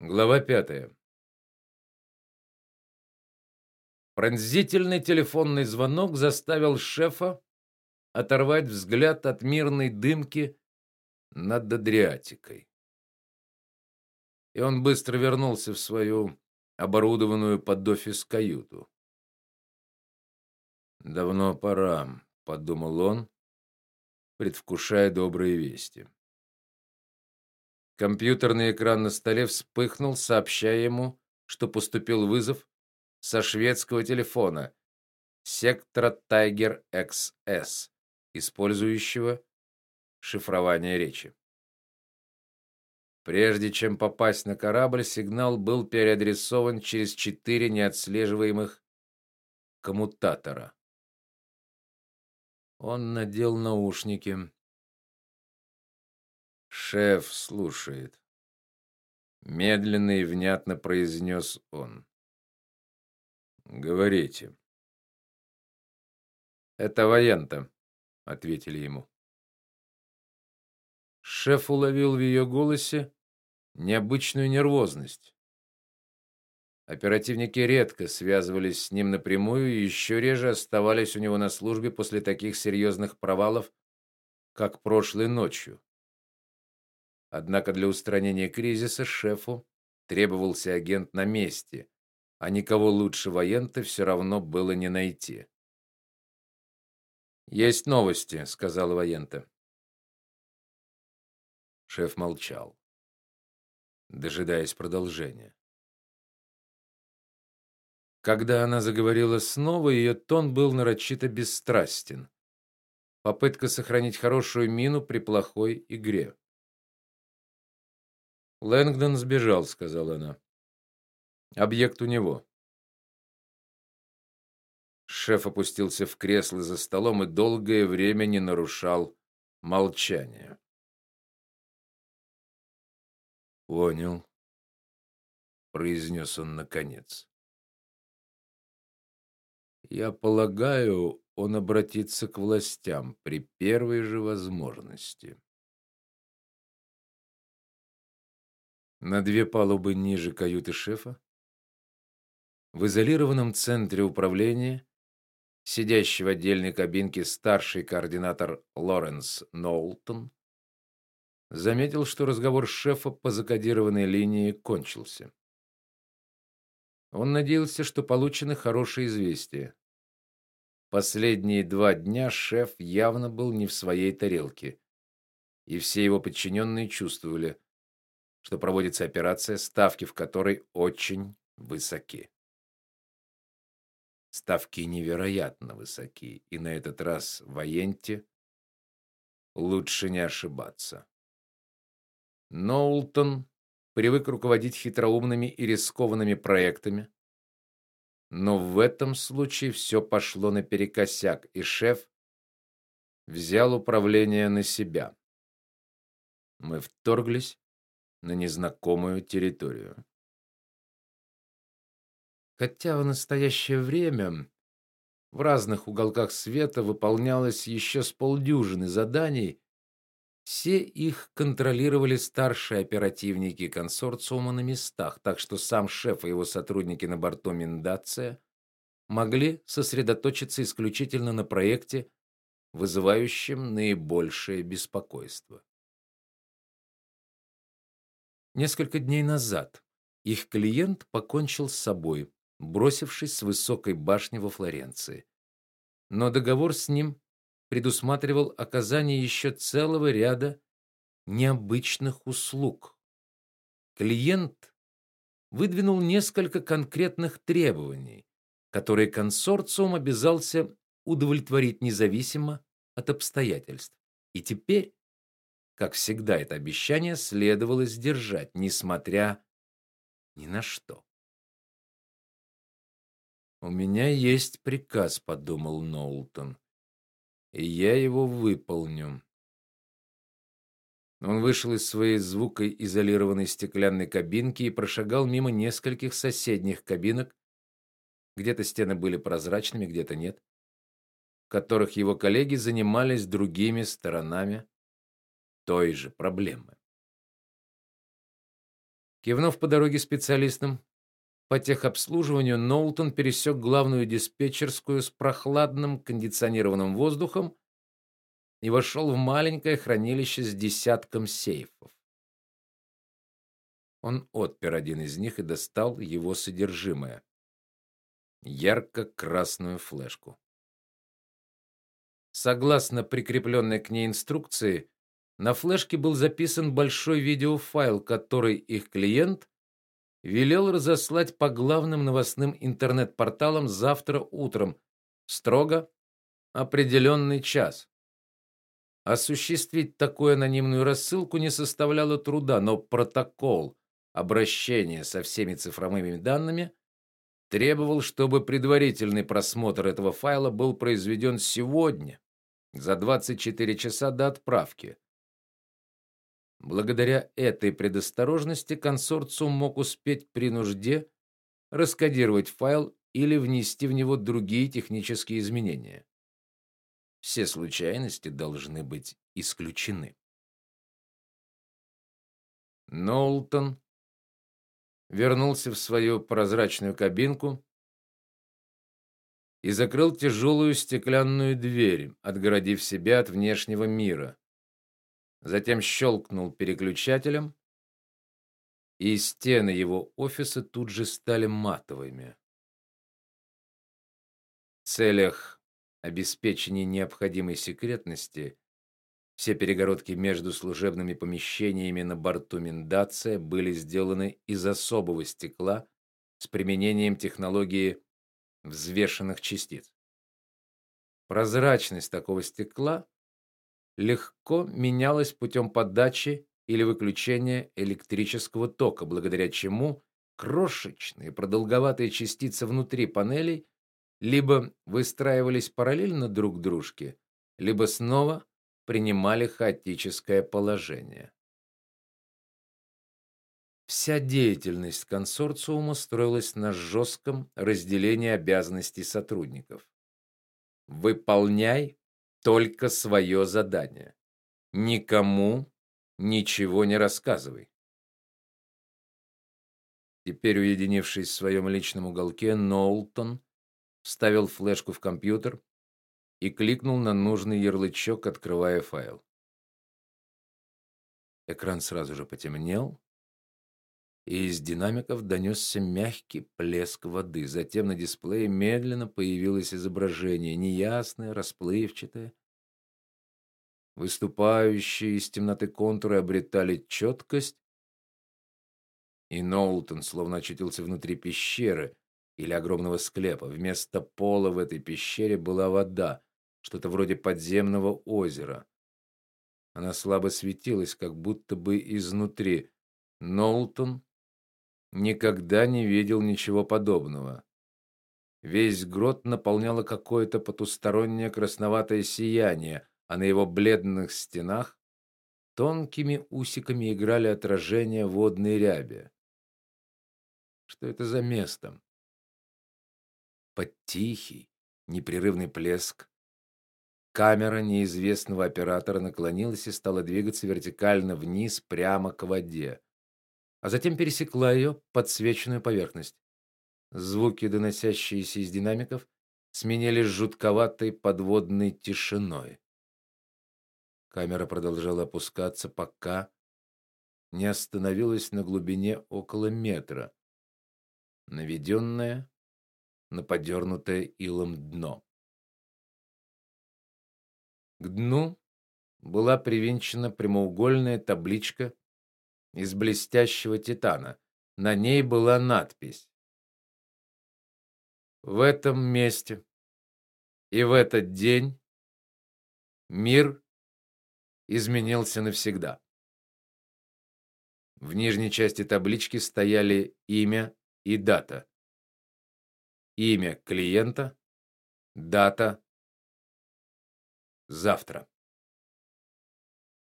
Глава пятая. Пронзительный телефонный звонок заставил шефа оторвать взгляд от мирной дымки над Адриатикой. И он быстро вернулся в свою оборудованную под офис каюту. Давно пора, подумал он, предвкушая добрые вести. Компьютерный экран на столе вспыхнул, сообщая ему, что поступил вызов со шведского телефона сектора Tiger XS, использующего шифрование речи. Прежде чем попасть на корабль, сигнал был переадресован через четыре неотслеживаемых коммутатора. Он надел наушники. Шеф слушает. Медленно и внятно произнес он. Говорите. Это воента, ответили ему. Шеф уловил в ее голосе необычную нервозность. Оперативники редко связывались с ним напрямую и еще реже оставались у него на службе после таких серьезных провалов, как прошлой ночью. Однако для устранения кризиса шефу требовался агент на месте, а никого лучше воента все равно было не найти. Есть новости, сказал воента. Шеф молчал, дожидаясь продолжения. Когда она заговорила снова, ее тон был нарочито бесстрастен. Попытка сохранить хорошую мину при плохой игре. Лэнгдон сбежал, сказала она. Объект у него. Шеф опустился в кресло за столом и долгое время не нарушал молчания. Понял, произнес он наконец. Я полагаю, он обратится к властям при первой же возможности. На две палубы ниже каюты шефа, в изолированном центре управления, сидящий в отдельной кабинке старший координатор Лоренс Ноултон, заметил, что разговор шефа по закодированной линии кончился. Он надеялся, что получено хорошее известие. Последние два дня шеф явно был не в своей тарелке, и все его подчиненные чувствовали, что проводится операция, ставки в которой очень высоки. Ставки невероятно высоки, и на этот раз в Аенте лучше не ошибаться. Ноултон привык руководить хитроумными и рискованными проектами, но в этом случае все пошло наперекосяк, и шеф взял управление на себя. Мы вторглись на незнакомую территорию. Хотя в настоящее время в разных уголках света выполнялось еще с полдюжины заданий, все их контролировали старшие оперативники консорциума на местах, так что сам шеф и его сотрудники на борту Миндация могли сосредоточиться исключительно на проекте, вызывающем наибольшее беспокойство. Несколько дней назад их клиент покончил с собой, бросившись с высокой башни во Флоренции. Но договор с ним предусматривал оказание еще целого ряда необычных услуг. Клиент выдвинул несколько конкретных требований, которые консорциум обязался удовлетворить независимо от обстоятельств. И теперь как всегда, это обещание следовало сдержать, несмотря ни на что. У меня есть приказ, подумал Ноултон. И я его выполню. Он вышел из своей звукоизолированной стеклянной кабинки и прошагал мимо нескольких соседних кабинок. Где-то стены были прозрачными, где-то нет, в которых его коллеги занимались другими сторонами той же проблемы. Кивнув по дороге специалистам по техобслуживанию, Ноултон пересек главную диспетчерскую с прохладным кондиционированным воздухом и вошел в маленькое хранилище с десятком сейфов. Он отпер один из них и достал его содержимое. Ярко-красную флешку. Согласно прикрепленной к ней инструкции, на флешке был записан большой видеофайл, который их клиент велел разослать по главным новостным интернет-порталам завтра утром, строго определенный час. Осуществить такую анонимную рассылку не составляло труда, но протокол обращения со всеми цифровыми данными требовал, чтобы предварительный просмотр этого файла был произведен сегодня за 24 часа до отправки. Благодаря этой предосторожности консорциум мог успеть при нужде раскодировать файл или внести в него другие технические изменения. Все случайности должны быть исключены. Нолтон вернулся в свою прозрачную кабинку и закрыл тяжелую стеклянную дверь, отгородив себя от внешнего мира. Затем щелкнул переключателем, и стены его офиса тут же стали матовыми. В целях обеспечения необходимой секретности все перегородки между служебными помещениями на борту Миндация были сделаны из особого стекла с применением технологии взвешенных частиц. Прозрачность такого стекла легко менялась путем подачи или выключения электрического тока, благодаря чему крошечные продолговатые частицы внутри панелей либо выстраивались параллельно друг дружке, либо снова принимали хаотическое положение. Вся деятельность консорциума строилась на жестком разделении обязанностей сотрудников. Выполняй только свое задание. Никому ничего не рассказывай. Теперь, уединившись в своем личном уголке, Ноултон вставил флешку в компьютер и кликнул на нужный ярлычок, открывая файл. Экран сразу же потемнел, и из динамиков донесся мягкий плеск воды. Затем на дисплее медленно появилось изображение, неясное, расплывчатое. Выступающие из темноты контуры обретали четкость, и Ноултон словно очутился внутри пещеры или огромного склепа. Вместо пола в этой пещере была вода, что-то вроде подземного озера. Она слабо светилась, как будто бы изнутри. Ноултон никогда не видел ничего подобного. Весь грот наполняло какое-то потустороннее красноватое сияние, а на его бледных стенах тонкими усиками играли отражения водной ряби. Что это за место? Под тихий, непрерывный плеск камера неизвестного оператора наклонилась и стала двигаться вертикально вниз прямо к воде а затем пересекла ее подсвеченную поверхность. Звуки, доносящиеся из динамиков, сменились жутковатой подводной тишиной. Камера продолжала опускаться, пока не остановилась на глубине около метра, наведенная на подернутое илом дно. К дну была привинчена прямоугольная табличка из блестящего титана. На ней была надпись: В этом месте и в этот день мир изменился навсегда. В нижней части таблички стояли имя и дата. Имя клиента, дата завтра.